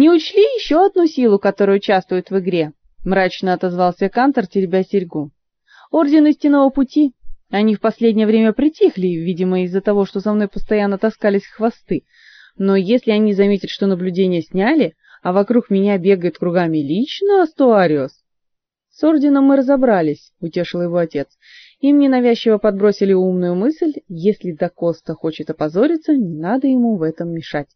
Не учли еще одну силу, которая участвует в игре, мрачно отозвался Кантор, теребя серьгу. Орден истинного пути. Они в последнее время притихли, видимо, из-за того, что за мной постоянно таскались хвосты. Но если они заметят, что наблюдение сняли, а вокруг меня бегает кругами лично Астуариус. С орденом мы разобрались, утешил его отец. Им ненавязчиво подбросили умную мысль, если Дакоста хочет опозориться, не надо ему в этом мешать.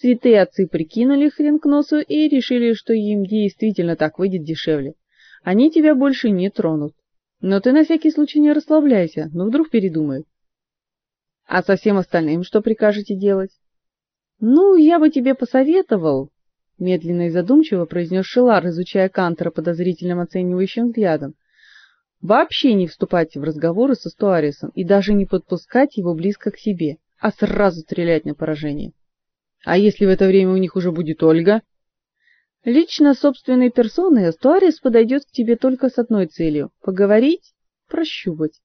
Святые отцы прикинули хрен к носу и решили, что им действительно так выйдет дешевле. Они тебя больше не тронут. Но ты на всякий случай не расслабляйся, ну вдруг передумают. А со всем остальным что прикажете делать? Ну, я бы тебе посоветовал, медленно и задумчиво произнес Шилар, изучая Кантера подозрительным оценивающим взглядом. Вообще не вступать в разговоры со Стуарисом и даже не подпускать его близко к себе, а сразу стрелять на поражение. А если в это время у них уже будет Ольга? Лично собственной персоной Астуарис подойдет к тебе только с одной целью поговорить, прощупать.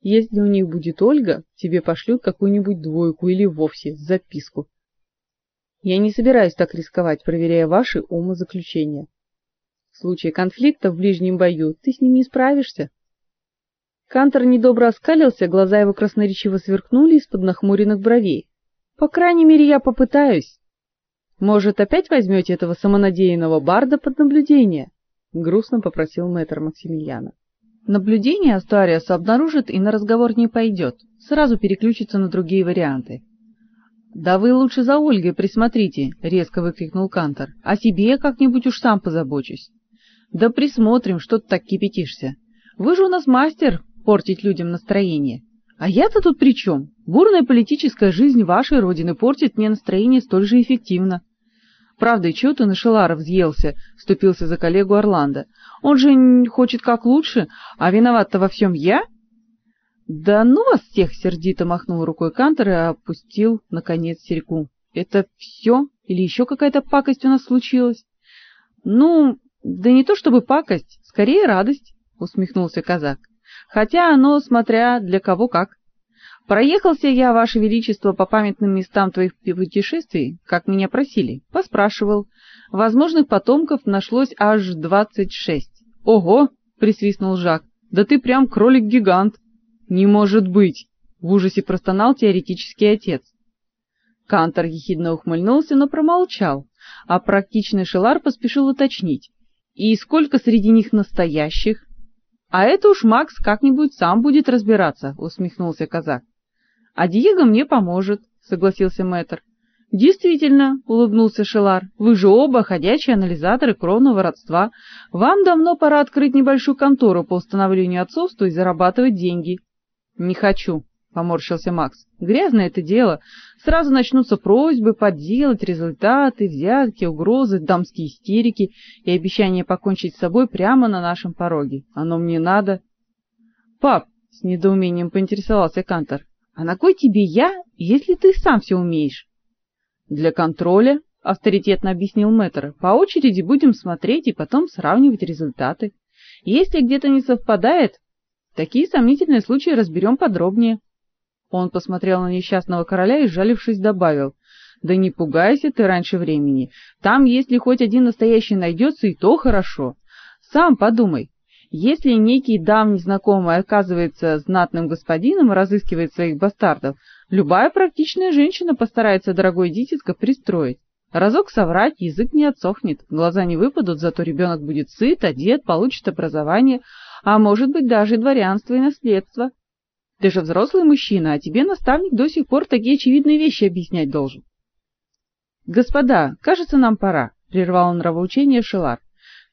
Если у них будет Ольга, тебе пошлют какую-нибудь двойку или вовсе записку. Я не собираюсь так рисковать, проверяя ваши умозаключения. В случае конфликта в ближнем бою ты с ним не справишься. Кантор недобро оскалился, глаза его красноречиво сверкнули из-под нахмуренных бровей. По крайней мере, я попытаюсь. Может, опять возьмете этого самонадеянного барда под наблюдение? грустно попросил мэтр Максимилиана. Наблюдение Астариас обнаружит и на разговор не пойдет, сразу переключится на другие варианты. Да вы лучше за Ольгой присмотрите, резко выкрикнул Кантор. О себе как-нибудь уж сам позабочусь. Да присмотрим, что ты так кипятишься. Вы же у нас мастер портить людям настроение. А я-то тут при чем? Бурная политическая жизнь вашей родины портит мне настроение столь же эффективно. Правда, чего ты на Шелара взъелся, вступился за коллегу Орландо. Он же хочет как лучше, а виноват-то во всем я? Да ну вас всех, сердито махнул рукой Кантер и опустил наконец серьгу. Это все или еще какая-то пакость у нас случилась? Ну, да не то чтобы пакость, скорее радость, усмехнулся казак. Хотя оно смотря для кого как. Проехался я, ваше величество, по памятным местам твоих путешествий, как меня просили. Поспрашивал. Возможных потомков нашлось аж двадцать шесть. Ого, присвистнул Жак. Да ты прям кролик-гигант. Не может быть, в ужасе простонал теоретический отец. Кантор ехидно ухмыльнулся, но промолчал, а практичный Шелар поспешил уточнить: "И сколько среди них настоящих?" "А это уж Макс как-нибудь сам будет разбираться", усмехнулся казак. А Диего мне поможет, согласился Мэтр. Действительно, улыбнулся Шелар. Вы же оба ходячие анализаторы кровного родства. Вам давно пора открыть небольшую контору по установлению отцовства и зарабатывать деньги. Не хочу, поморщился Макс. Грязное это дело. Сразу начнутся просьбы подделать результаты, взятки, угрозы, дамские истерики и обещание покончить с собой прямо на нашем пороге. Оно мне надо. Пап, с недоумением поинтересовался Кантор. А на кой тебе я, если ты сам все умеешь? Для контроля, авторитетно объяснил Мэтр. По очереди будем смотреть и потом сравнивать результаты. Если где-то не совпадает, такие сомнительные случаи разберем подробнее. Он посмотрел на несчастного короля и, жалившись, добавил: "Да не пугайся ты раньше времени. Там, если хоть один настоящий найдется, и то хорошо. Сам подумай, если некий давний знакомый оказывается знатным господином и разыскивает своих бастардов, любая практичная женщина постарается дорогой дитятко пристроить. Разок соврать, язык не отсохнет, глаза не выпадут, зато ребенок будет сыт, одет, получит образование, а может быть даже дворянство и наследство. Ты же взрослый мужчина, а тебе наставник до сих пор такие очевидные вещи объяснять должен. Господа, кажется, нам пора, прервал нравоучение Шелар.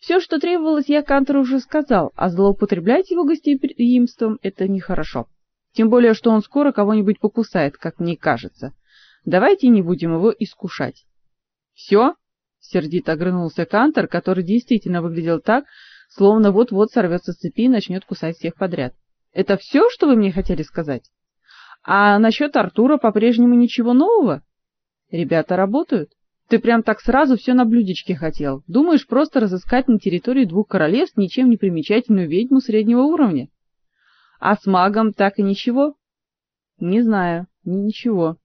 Все, что требовалось, я Кантору уже сказал, а злоупотреблять его гостеприимством это нехорошо. Тем более, что он скоро кого-нибудь покусает, как мне кажется. Давайте не будем его искушать. «Все?» — сердито огрызнулся Кантор, который действительно выглядел так, словно вот-вот сорвется с цепи и начнет кусать всех подряд. Это все, что вы мне хотели сказать? А насчет Артура по-прежнему ничего нового? Ребята работают? Ты прям так сразу все на блюдечке хотел. Думаешь, просто разыскать на территории двух королевств ничем не примечательную ведьму среднего уровня? А с магом так и ничего? Не знаю, ничего.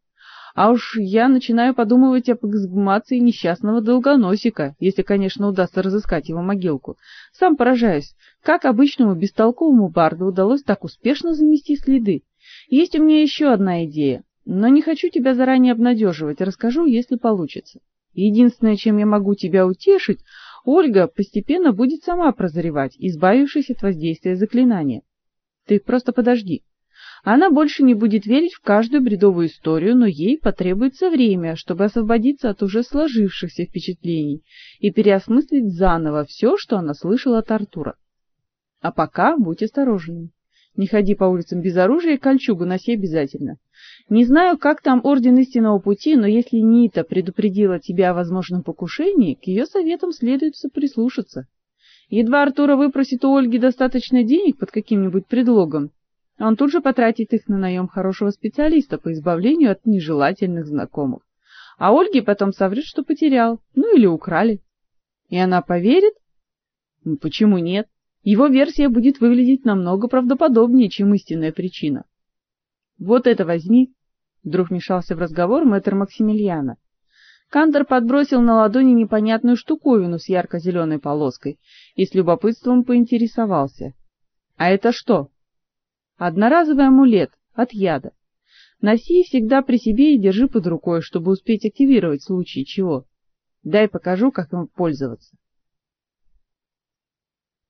А уж я начинаю подумывать об эксгумации несчастного долгоносика, если, конечно, удастся разыскать его могилку. Сам поражаюсь, как обычному бестолковому барду удалось так успешно замести следы. Есть у меня еще одна идея, но не хочу тебя заранее обнадеживать, расскажу, если получится. Единственное, чем я могу тебя утешить, Ольга постепенно будет сама прозревать, избавившись от воздействия заклинания. Ты просто подожди. Она больше не будет верить в каждую бредовую историю, но ей потребуется время, чтобы освободиться от уже сложившихся впечатлений и переосмыслить заново все, что она слышала от Артура. А пока будь осторожней. Не ходи по улицам без оружия и кольчугу носи обязательно. Не знаю, как там Орден Истинного Пути, но если Нита предупредила тебя о возможном покушении, к ее советам следует прислушаться. Едва Артура выпросит у Ольги достаточно денег под каким-нибудь предлогом, он тут же потратит их на наем хорошего специалиста по избавлению от нежелательных знакомых. А Ольге потом соврет, что потерял, ну или украли. И она поверит? Ну, почему нет? Его версия будет выглядеть намного правдоподобнее, чем истинная причина. Вот это возьми, вдруг вмешался в разговор мэтр Максимилиана. Кантор подбросил на ладони непонятную штуковину с ярко зеленой полоской и с любопытством поинтересовался: "А это что?" Одноразовый амулет от яда. Носи всегда при себе и держи под рукой, чтобы успеть активировать в случае чего. Дай покажу, как им пользоваться.